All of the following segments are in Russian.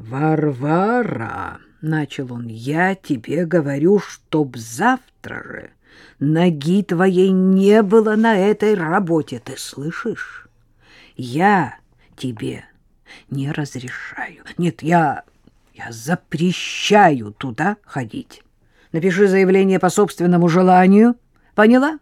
Варвара, — начал он, — я тебе говорю, чтоб завтра же ноги твоей не было на этой работе, ты слышишь? Я тебе не разрешаю. Нет, я, я запрещаю туда ходить. Напиши заявление по собственному желанию. Поняла?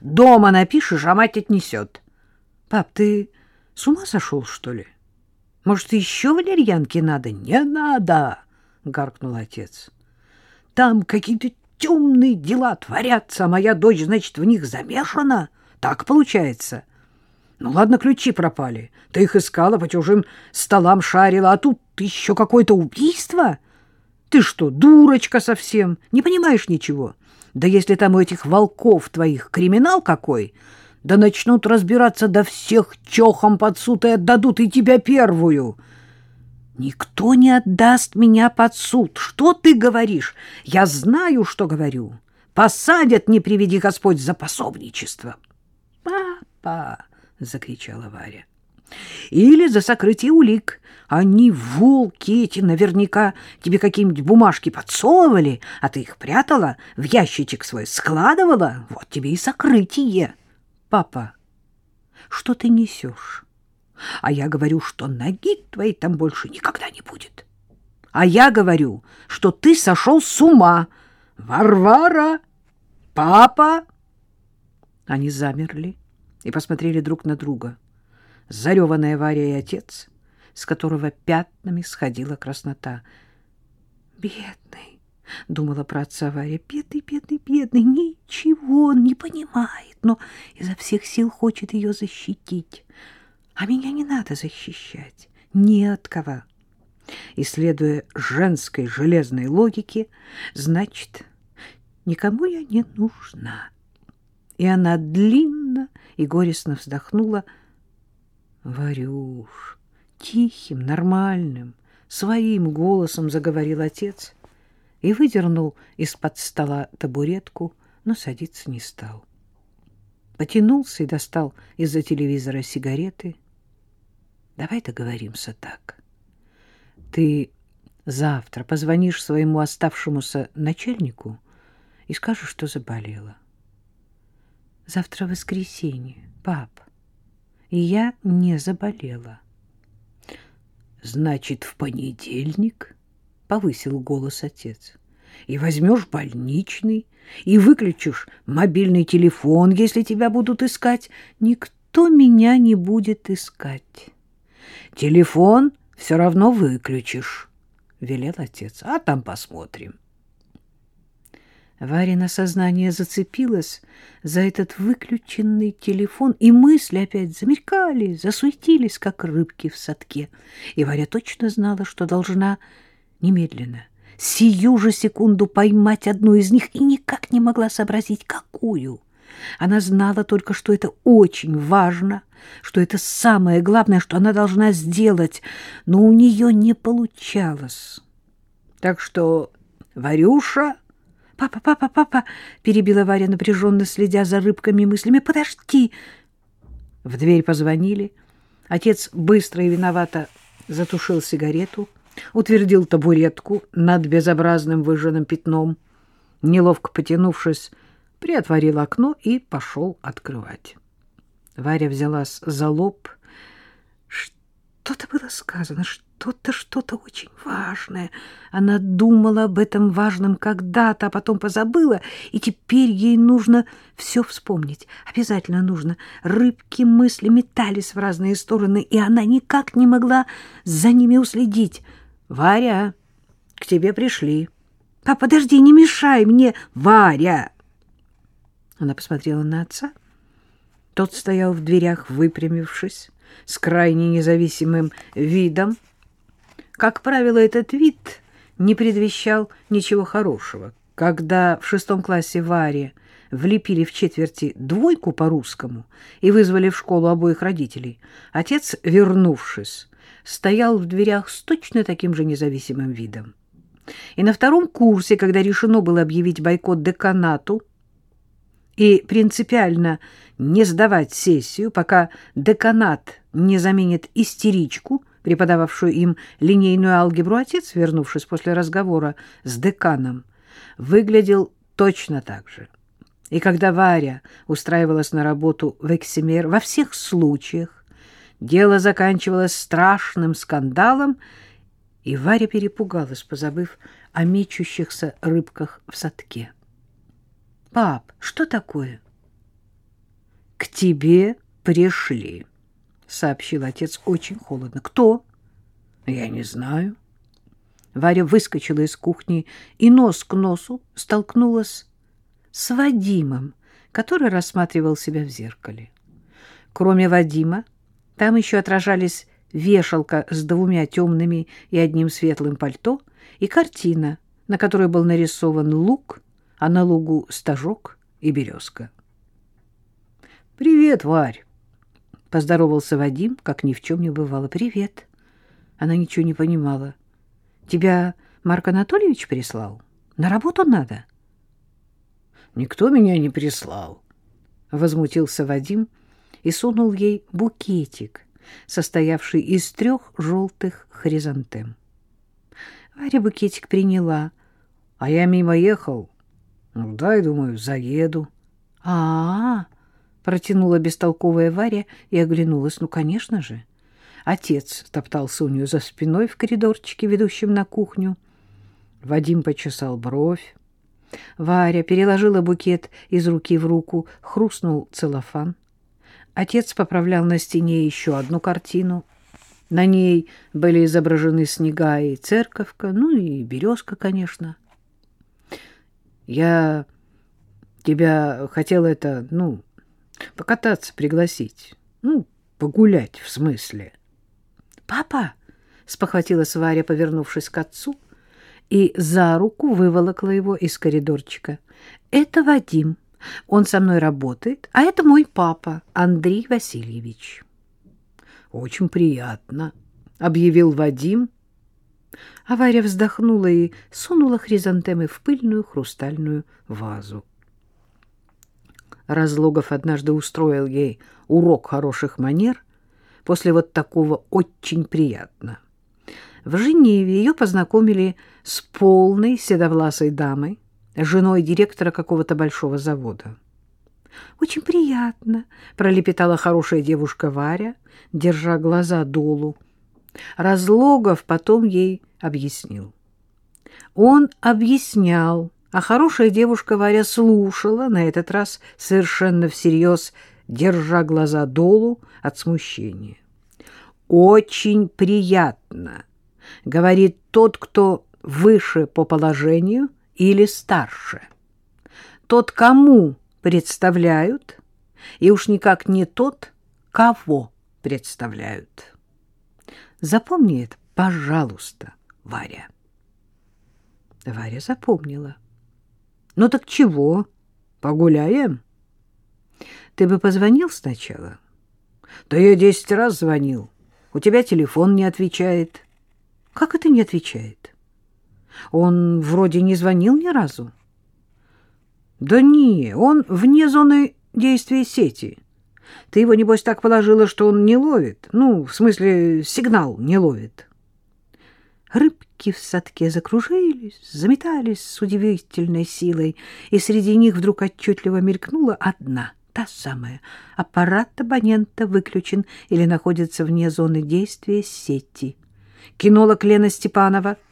Дома напишешь, а мать отнесет. Пап, ты с ума сошел, что ли? Может, еще валерьянки надо? Не надо, гаркнул отец. Там какие-то темные дела творятся, а моя дочь, значит, в них замешана. Так получается. Ну ладно, ключи пропали. Ты их искала, по чужим столам шарила, а тут еще какое-то убийство. Ты что, дурочка совсем? Не понимаешь ничего? Да если там у этих волков твоих криминал какой, да начнут разбираться, до всех чохом под суд и отдадут и тебя первую. Никто не отдаст меня под суд. Что ты говоришь? Я знаю, что говорю. Посадят, не приведи Господь, за пособничество. Папа! — закричала Варя. «Или за сокрытие улик. Они, волки эти, наверняка тебе какие-нибудь бумажки подсовывали, а ты их прятала, в ящичек свой складывала. Вот тебе и сокрытие. Папа, что ты несешь? А я говорю, что ноги твоей там больше никогда не будет. А я говорю, что ты сошел с ума. Варвара! Папа!» Они замерли и посмотрели друг на друга. Зареванная Варя и отец, с которого пятнами сходила краснота. «Бедный!» — думала про отца Варя. «Бедный, бедный, бедный! Ничего он не понимает, но изо всех сил хочет ее защитить. А меня не надо защищать. Ни от кого!» Исследуя женской железной логике, значит, никому я не нужна. И она длинно и горестно вздохнула. «Варюш, тихим, нормальным, своим голосом заговорил отец и выдернул из-под стола табуретку, но садиться не стал. Потянулся и достал из-за телевизора сигареты. «Давай договоримся так. Ты завтра позвонишь своему оставшемуся начальнику и скажешь, что заболела. Завтра воскресенье, пап. И я не заболела. Значит, в понедельник, — повысил голос отец, — и возьмешь больничный, и выключишь мобильный телефон, если тебя будут искать. Никто меня не будет искать. Телефон все равно выключишь, — велел отец, — а там посмотрим. Варина сознание зацепилось за этот выключенный телефон, и мысли опять замелькали, засуетились, как рыбки в садке. И Варя точно знала, что должна немедленно, сию же секунду поймать одну из них, и никак не могла сообразить, какую. Она знала только, что это очень важно, что это самое главное, что она должна сделать, но у нее не получалось. Так что Варюша «Папа, папа, папа!» — перебила Варя, напряженно следя за рыбками мыслями. «Подожди!» В дверь позвонили. Отец быстро и виновато затушил сигарету, утвердил табуретку над безобразным выжженным пятном, неловко потянувшись, приотворил окно и пошел открывать. Варя взялась за лоб. Что-то было сказано, что что-то, что-то очень важное. Она думала об этом важном когда-то, а потом позабыла, и теперь ей нужно все вспомнить. Обязательно нужно. Рыбки мысли метались в разные стороны, и она никак не могла за ними уследить. «Варя, к тебе пришли». «Пап, подожди, не мешай мне, Варя!» Она посмотрела на отца. Тот стоял в дверях, выпрямившись, с крайне независимым видом, как правило, этот вид не предвещал ничего хорошего. Когда в шестом классе Варе влепили в четверти двойку по-русскому и вызвали в школу обоих родителей, отец, вернувшись, стоял в дверях с точно таким же независимым видом. И на втором курсе, когда решено было объявить бойкот деканату и принципиально не сдавать сессию, пока деканат не заменит истеричку, преподававшую им линейную алгебру, отец, вернувшись после разговора с деканом, выглядел точно так же. И когда Варя устраивалась на работу в Эксимер, во всех случаях дело заканчивалось страшным скандалом, и Варя перепугалась, позабыв о мечущихся рыбках в садке. — Пап, что такое? — К тебе пришли, — сообщил отец очень холодно. — Кто? — Я не знаю. Варя выскочила из кухни и нос к носу столкнулась с Вадимом, который рассматривал себя в зеркале. Кроме Вадима, там еще отражались вешалка с двумя темными и одним светлым пальто и картина, на которой был нарисован лук, а на лугу стажок и березка. «Привет, Варь!» — поздоровался Вадим, как ни в чем не бывало. «Привет!» Она ничего не понимала. «Тебя Марк Анатольевич прислал? На работу надо?» Никто меня не прислал. Возмутился Вадим и сунул ей букетик, состоявший из трех желтых хризантем. Варя букетик приняла, а я мимо ехал. Ну, дай, думаю, заеду. -а, -а протянула бестолковая Варя и оглянулась. Ну, конечно же. Отец топтался у нее за спиной в коридорчике, ведущем на кухню. Вадим почесал бровь. Варя переложила букет из руки в руку, хрустнул целлофан. Отец поправлял на стене еще одну картину. На ней были изображены снега и церковка, ну и березка, конечно. Я тебя хотела это, ну, покататься пригласить. Ну, погулять, в смысле. «Папа!» — спохватилась Варя, повернувшись к отцу — и за руку выволокла его из коридорчика. «Это Вадим. Он со мной работает, а это мой папа, Андрей Васильевич». «Очень приятно», — объявил Вадим. А Варя вздохнула и сунула хризантемы в пыльную хрустальную вазу. Разлогов однажды устроил ей урок хороших манер, после вот такого очень приятно. В Женеве ее познакомили с полной седовласой дамой, женой директора какого-то большого завода. «Очень приятно», — пролепетала хорошая девушка Варя, держа глаза долу. Разлогов потом ей объяснил. Он объяснял, а хорошая девушка Варя слушала, на этот раз совершенно всерьез, держа глаза долу от смущения. «Очень приятно», — говорит тот, кто выше по положению или старше. Тот, кому представляют, и уж никак не тот, кого представляют. Запомни это, пожалуйста, Варя. Варя запомнила. Ну так чего? Погуляем? Ты бы позвонил сначала? Да я десять раз звонил. У тебя телефон не отвечает. Как это не отвечает? Он вроде не звонил ни разу. Да не, он вне зоны действия сети. Ты его, небось, так положила, что он не ловит. Ну, в смысле, сигнал не ловит. Рыбки в садке закружились, заметались с удивительной силой, и среди них вдруг отчетливо мелькнула одна, та самая. Аппарат абонента выключен или находится вне зоны действия сети. Кинолог Лена Степанова —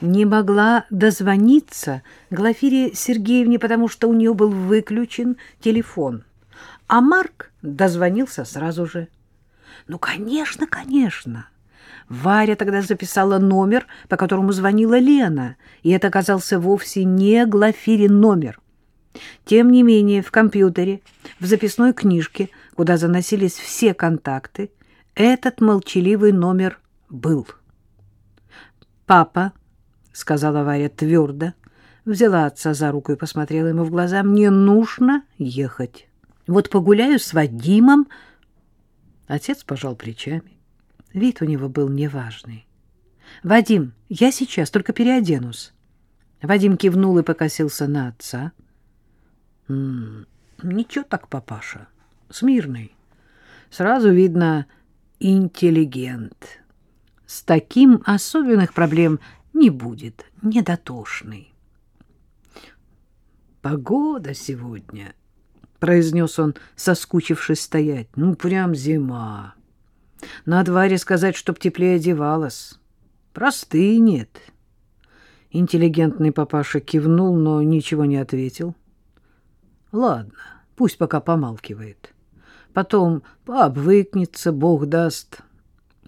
не могла дозвониться Глафире Сергеевне, потому что у нее был выключен телефон. А Марк дозвонился сразу же. Ну, конечно, конечно. Варя тогда записала номер, по которому звонила Лена, и это оказался вовсе не Глафирин номер. Тем не менее, в компьютере, в записной книжке, куда заносились все контакты, этот молчаливый номер был. Папа — сказала Варя твердо, взяла отца за руку и посмотрела ему в глаза. «Мне нужно ехать. Вот погуляю с Вадимом». Отец пожал плечами. Вид у него был неважный. «Вадим, я сейчас, только переоденусь». Вадим кивнул и покосился на отца. «М -м, «Ничего так, папаша, смирный. Сразу видно интеллигент. с таким особенных проблем не будет, недотошный. «Погода сегодня», — произнес он, соскучившись стоять, — «ну, прям зима. На дворе сказать, чтоб теплее одевалась. Простынет». Интеллигентный папаша кивнул, но ничего не ответил. «Ладно, пусть пока помалкивает. Потом пообвыкнется, бог даст».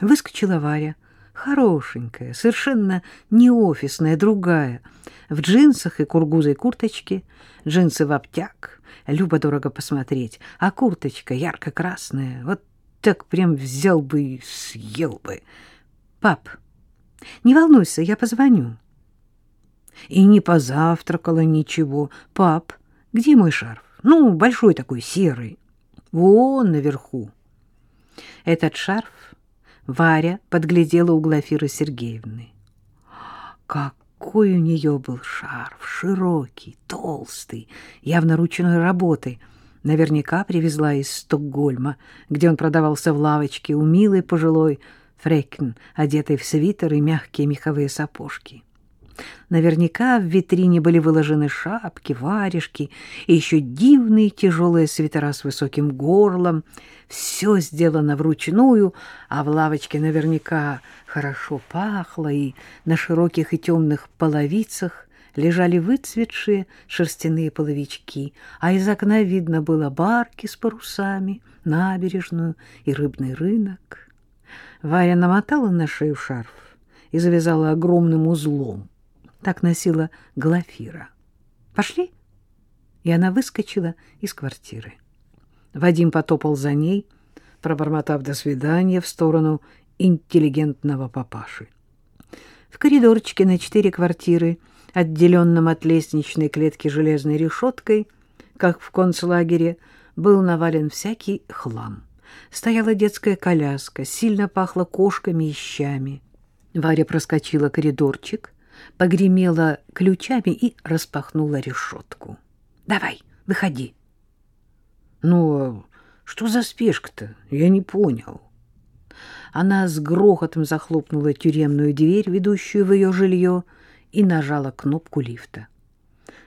Выскочила Варя, хорошенькая, совершенно не офисная, другая, в джинсах и кургузой курточке, джинсы в обтяг, любо-дорого посмотреть, а курточка ярко-красная, вот так прям взял бы и съел бы. Пап, не волнуйся, я позвоню. И не позавтракала ничего. Пап, где мой шарф? Ну, большой такой, серый. Вон наверху. Этот шарф Варя подглядела у Глафиры Сергеевны. Какой у нее был шарф, широкий, толстый, явно ручной работы. Наверняка привезла из Стокгольма, где он продавался в лавочке у милой пожилой Фрекн, одетой в свитер и мягкие меховые сапожки. Наверняка в витрине были выложены шапки, варежки и еще дивные тяжелые свитера с высоким горлом. Все сделано вручную, а в лавочке наверняка хорошо пахло, и на широких и темных половицах лежали выцветшие шерстяные половички, а из окна видно было барки с парусами, набережную и рыбный рынок. Варя намотала на шею шарф и завязала огромным узлом. Так носила Глафира. «Пошли?» И она выскочила из квартиры. Вадим потопал за ней, пробормотав «до свидания» в сторону интеллигентного папаши. В коридорчике на четыре квартиры, отделенном от лестничной клетки железной решеткой, как в концлагере, был навален всякий хлам. Стояла детская коляска, сильно пахло кошками и щами. Варя проскочила коридорчик — погремела ключами и распахнула решетку. — Давай, выходи. — Ну, что за спешка-то? Я не понял. Она с грохотом захлопнула тюремную дверь, ведущую в ее жилье, и нажала кнопку лифта.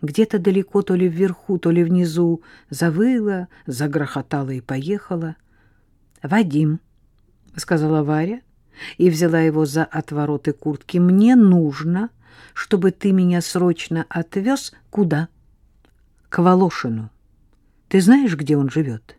Где-то далеко, то ли вверху, то ли внизу, завыла, загрохотала и поехала. — Вадим, — сказала Варя, — и взяла его за отвороты куртки. «Мне нужно, чтобы ты меня срочно отвез куда?» «К Волошину. Ты знаешь, где он живет?»